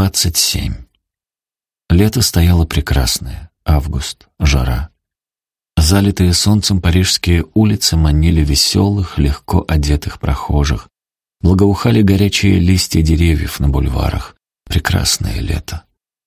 27. Лето стояло прекрасное. Август, жара. Залитые солнцем парижские улицы манили веселых, легко одетых прохожих. Благоухали горячие листья деревьев на бульварах. Прекрасное лето.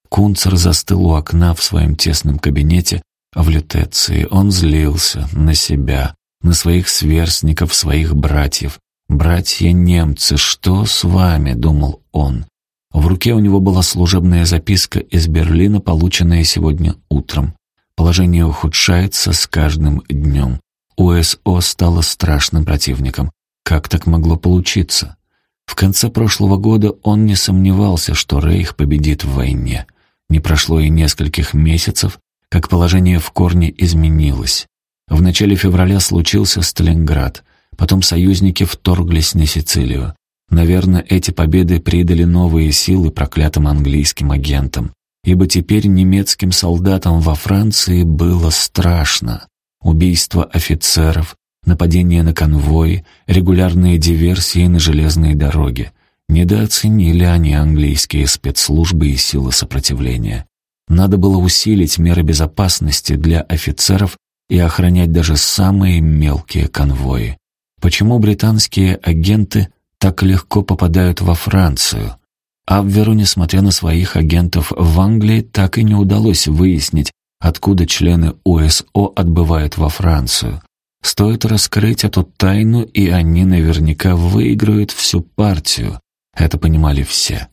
Кунцер застыл у окна в своем тесном кабинете в лютеции. Он злился на себя, на своих сверстников, своих братьев. «Братья-немцы, что с вами?» — думал он. В руке у него была служебная записка из Берлина, полученная сегодня утром. Положение ухудшается с каждым днем. УСО стало страшным противником. Как так могло получиться? В конце прошлого года он не сомневался, что Рейх победит в войне. Не прошло и нескольких месяцев, как положение в корне изменилось. В начале февраля случился Сталинград, потом союзники вторглись на Сицилию. Наверное, эти победы придали новые силы проклятым английским агентам, ибо теперь немецким солдатам во Франции было страшно. Убийства офицеров, нападения на конвои, регулярные диверсии на железные дороги. Недооценили они английские спецслужбы и силы сопротивления. Надо было усилить меры безопасности для офицеров и охранять даже самые мелкие конвои. Почему британские агенты так легко попадают во Францию. Абверу, несмотря на своих агентов в Англии, так и не удалось выяснить, откуда члены УСО отбывают во Францию. Стоит раскрыть эту тайну, и они наверняка выиграют всю партию. Это понимали все.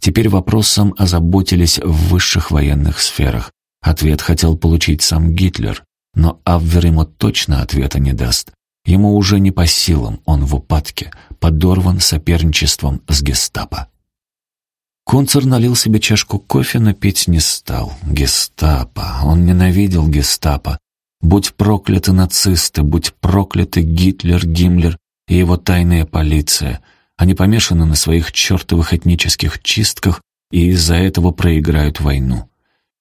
Теперь вопросом озаботились в высших военных сферах. Ответ хотел получить сам Гитлер, но Абвер ему точно ответа не даст. Ему уже не по силам, он в упадке, подорван соперничеством с гестапо. Кунцер налил себе чашку кофе, но пить не стал. Гестапо. Он ненавидел гестапо. Будь прокляты нацисты, будь прокляты Гитлер, Гиммлер и его тайная полиция. Они помешаны на своих чертовых этнических чистках и из-за этого проиграют войну.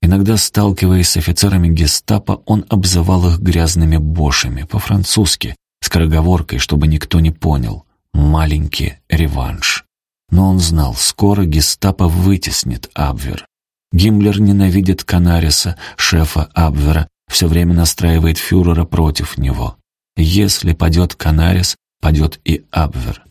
Иногда, сталкиваясь с офицерами гестапо, он обзывал их грязными бошами, по-французски, скороговоркой, чтобы никто не понял. Маленький реванш. Но он знал, скоро гестапо вытеснит Абвер. Гиммлер ненавидит Канариса, шефа Абвера, все время настраивает фюрера против него. Если падет Канарис, падет и Абвер.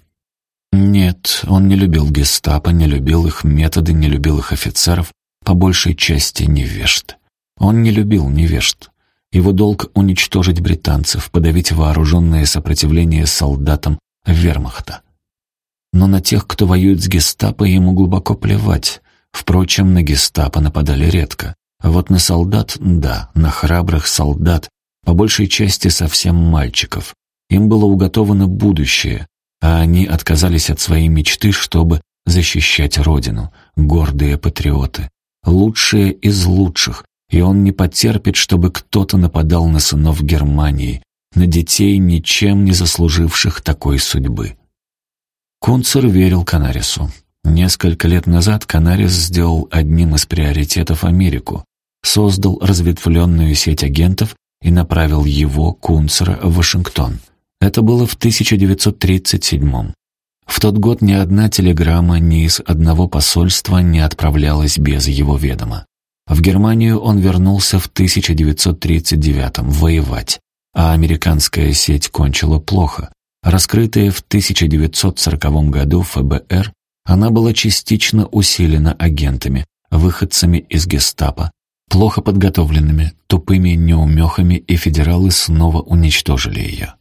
Нет, он не любил гестапо, не любил их методы, не любил их офицеров, по большей части невежд. Он не любил невежд. Его долг — уничтожить британцев, подавить вооруженное сопротивление солдатам вермахта. Но на тех, кто воюет с гестапо, ему глубоко плевать. Впрочем, на гестапо нападали редко. А вот на солдат — да, на храбрых солдат, по большей части совсем мальчиков. Им было уготовано будущее, а они отказались от своей мечты, чтобы защищать родину, гордые патриоты. Лучшие из лучших, и он не потерпит, чтобы кто-то нападал на сынов Германии, на детей, ничем не заслуживших такой судьбы. Кунцер верил Канарису. Несколько лет назад Канарис сделал одним из приоритетов Америку, создал разветвленную сеть агентов и направил его, Кунцера, в Вашингтон. Это было в 1937 В тот год ни одна телеграмма ни из одного посольства не отправлялась без его ведома. В Германию он вернулся в 1939 воевать, а американская сеть кончила плохо. Раскрытая в 1940 году ФБР, она была частично усилена агентами, выходцами из гестапо, плохо подготовленными, тупыми неумехами, и федералы снова уничтожили ее.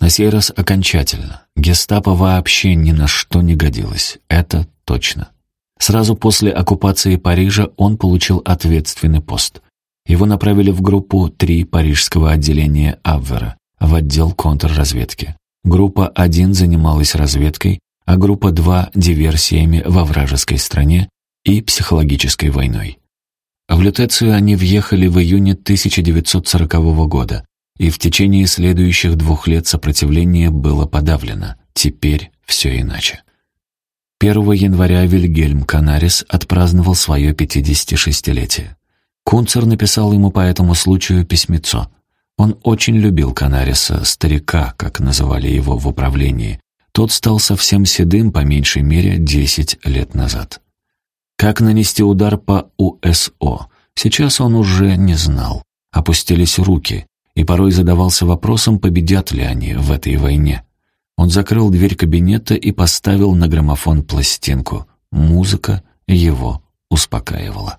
На сей раз окончательно. Гестапо вообще ни на что не годилось. Это точно. Сразу после оккупации Парижа он получил ответственный пост. Его направили в группу 3 парижского отделения Абвера, в отдел контрразведки. Группа 1 занималась разведкой, а группа 2 — диверсиями во вражеской стране и психологической войной. В Лютецию они въехали в июне 1940 года, и в течение следующих двух лет сопротивление было подавлено. Теперь все иначе. 1 января Вильгельм Канарис отпраздновал свое 56-летие. Кунцер написал ему по этому случаю письмецо. Он очень любил Канариса, старика, как называли его в управлении. Тот стал совсем седым, по меньшей мере, 10 лет назад. Как нанести удар по УСО? Сейчас он уже не знал. Опустились руки, и порой задавался вопросом, победят ли они в этой войне. Он закрыл дверь кабинета и поставил на граммофон пластинку. Музыка его успокаивала.